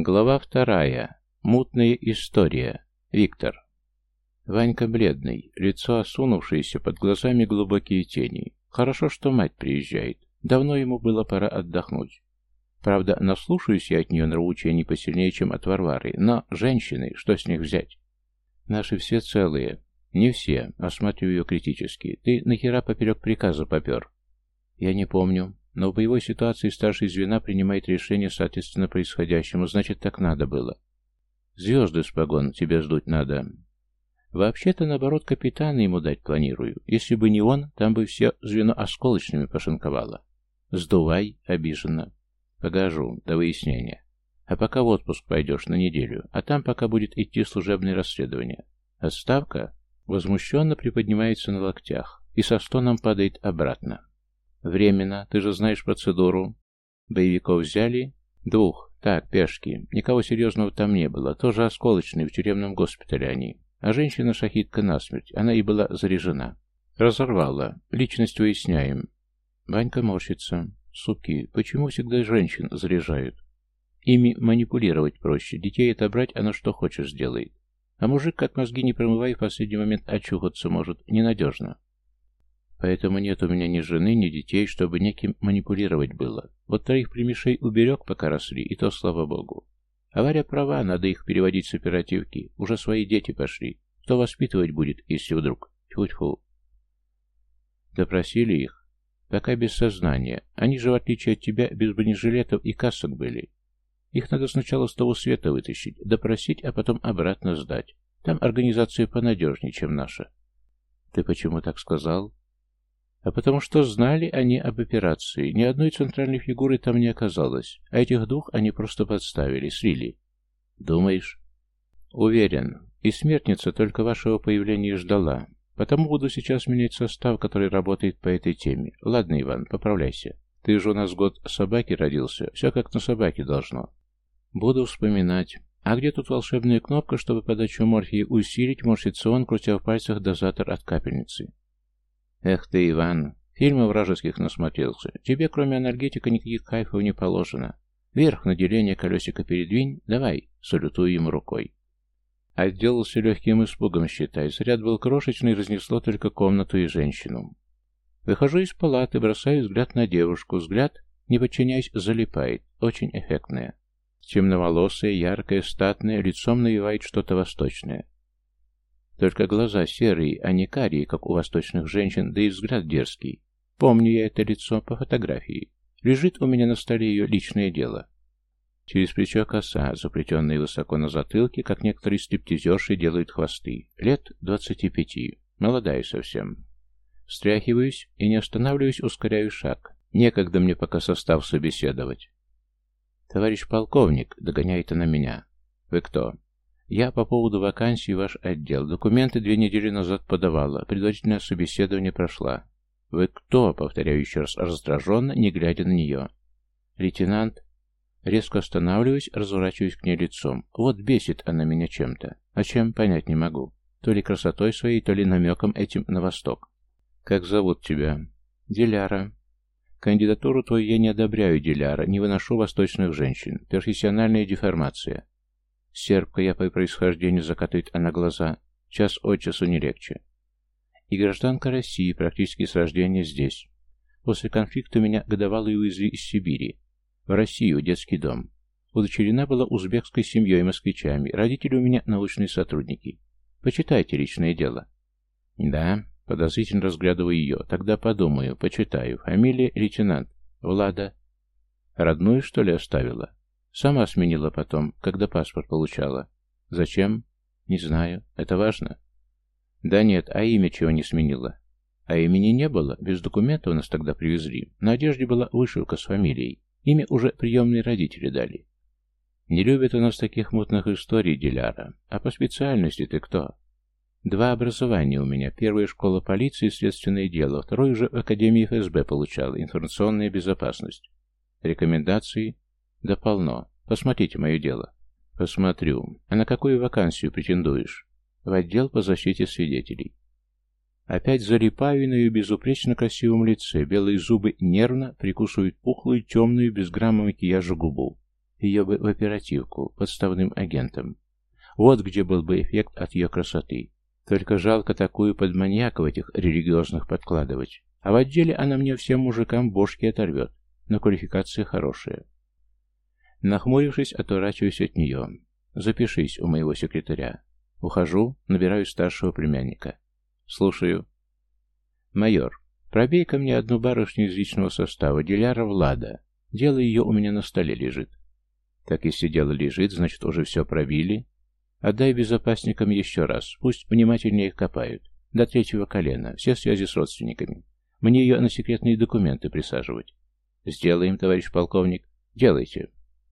Глава вторая. Мутная история. Виктор. Ванька бледный, лицо осунувшееся, под глазами глубокие тени. Хорошо, что мать приезжает. Давно ему было пора отдохнуть. Правда, наслушаюсь я от нее нравоучений посильнее, чем от Варвары, но женщины, что с них взять? Наши все целые. Не все, осматриваю ее критически. Ты нахера поперек приказа попер? Я не помню. Но в боевой ситуации старший звена принимает решение соответственно происходящему, значит, так надо было. Звезды с погон тебе ждуть надо. Вообще-то, наоборот, капитана ему дать планирую. Если бы не он, там бы все звено осколочными пошинковало. Сдувай, обиженно. Погожу, до выяснения. А пока в отпуск пойдешь на неделю, а там пока будет идти служебное расследование. Отставка возмущенно приподнимается на локтях и со стоном падает обратно. Временно, ты же знаешь процедуру. Боевиков взяли? Двух. Так, пешки. Никого серьезного там не было. Тоже осколочные, в тюремном госпитале они. А женщина-шахидка насмерть. Она и была заряжена. Разорвала. Личность выясняем. Ванька морщится. Суки, почему всегда женщин заряжают? Ими манипулировать проще. Детей отобрать оно что хочешь сделает. А мужик, как мозги не промывая, в последний момент очухаться может. Ненадежно. Поэтому нет у меня ни жены, ни детей, чтобы неким манипулировать было. Вот троих примешей уберег, пока росли, и то слава богу. Авария права, надо их переводить с оперативки. Уже свои дети пошли. Кто воспитывать будет, если вдруг? Тьфу-тьфу. Допросили их. Пока без сознания. Они же, в отличие от тебя, без бронежилетов и касок были. Их надо сначала с того света вытащить, допросить, а потом обратно сдать. Там организация понадежнее, чем наша. Ты почему так сказал? А потому что знали они об операции. Ни одной центральной фигуры там не оказалось, а этих двух они просто подставили, слили. Думаешь? Уверен. И смертница только вашего появления ждала. Потому буду сейчас менять состав, который работает по этой теме. Ладно, Иван, поправляйся. Ты же у нас год собаки родился. Все как на собаке должно. Буду вспоминать. А где тут волшебная кнопка, чтобы подачу морфии усилить, морщится крутя в пальцах дозатор от капельницы? Эх ты, Иван, фильмов вражеских насмотрелся. Тебе, кроме энергетика, никаких кайфов не положено. Вверх на деление колесико передвинь, давай, салютую ему рукой. Отделался легким испугом, считай. Заряд был крошечный, разнесло только комнату и женщину. Выхожу из палаты, бросаю взгляд на девушку. Взгляд, не подчиняясь, залипает. Очень эффектная. Темноволосая, яркая, статная, лицом навевает что-то восточное. Только глаза серые, а не карие, как у восточных женщин, да и взгляд дерзкий. Помню я это лицо по фотографии. Лежит у меня на столе ее личное дело. Через плечо коса, заплетенная высоко на затылке, как некоторые стриптизерши делают хвосты. Лет двадцати пяти. Молодая совсем. Встряхиваюсь и, не останавливаюсь, ускоряю шаг. Некогда мне пока состав собеседовать. «Товарищ полковник», — догоняет она меня. «Вы кто?» Я по поводу вакансии ваш отдел. Документы две недели назад подавала. Предварительное собеседование прошла. Вы кто? Повторяю еще раз раздраженно, не глядя на нее. Лейтенант. Резко останавливаюсь, разворачиваюсь к ней лицом. Вот бесит она меня чем-то. А чем, понять не могу. То ли красотой своей, то ли намеком этим на восток. Как зовут тебя? Диляра. Кандидатуру твою я не одобряю, Диляра. Не выношу восточных женщин. Профессиональная деформация. Сербка я по происхождению закатывает она глаза. Час от часу не легче. И гражданка России практически с рождения здесь. После конфликта меня годовалые увезли из Сибири. В Россию, детский дом. Удочерена была узбекской семьей москвичами. Родители у меня научные сотрудники. Почитайте личное дело. Да, подозрительно разглядываю ее. Тогда подумаю, почитаю. Фамилия лейтенант. Влада. Родную, что ли, оставила? Сама сменила потом, когда паспорт получала. Зачем? Не знаю. Это важно? Да нет, а имя чего не сменила? А имени не было, без документов нас тогда привезли. На одежде была вышивка с фамилией. Имя уже приемные родители дали. Не любят у нас таких мутных историй, Диляра. А по специальности ты кто? Два образования у меня. Первая школа полиции, следственное дело. Второе уже в Академии ФСБ получала, информационная безопасность. Рекомендации? Да полно. Посмотрите мое дело. Посмотрю. А на какую вакансию претендуешь? В отдел по защите свидетелей. Опять залипаю на безупречно красивом лице. Белые зубы нервно прикусывают пухлую, темную, без грамма макияжа губу. Ее бы в оперативку, подставным агентом. Вот где был бы эффект от ее красоты. Только жалко такую под маньяков этих религиозных подкладывать. А в отделе она мне всем мужикам бошки оторвет. Но квалификация хорошая. Нахмурившись, отворачиваюсь от нее. Запишись у моего секретаря. Ухожу, набираю старшего племянника. Слушаю. Майор, пробей ко мне одну барышню из личного состава, Диляра Влада. Дело ее у меня на столе лежит. Так если дело лежит, значит уже все пробили. Отдай безопасникам еще раз, пусть внимательнее их копают. До третьего колена, все связи с родственниками. Мне ее на секретные документы присаживать. Сделаем, товарищ полковник. Делайте.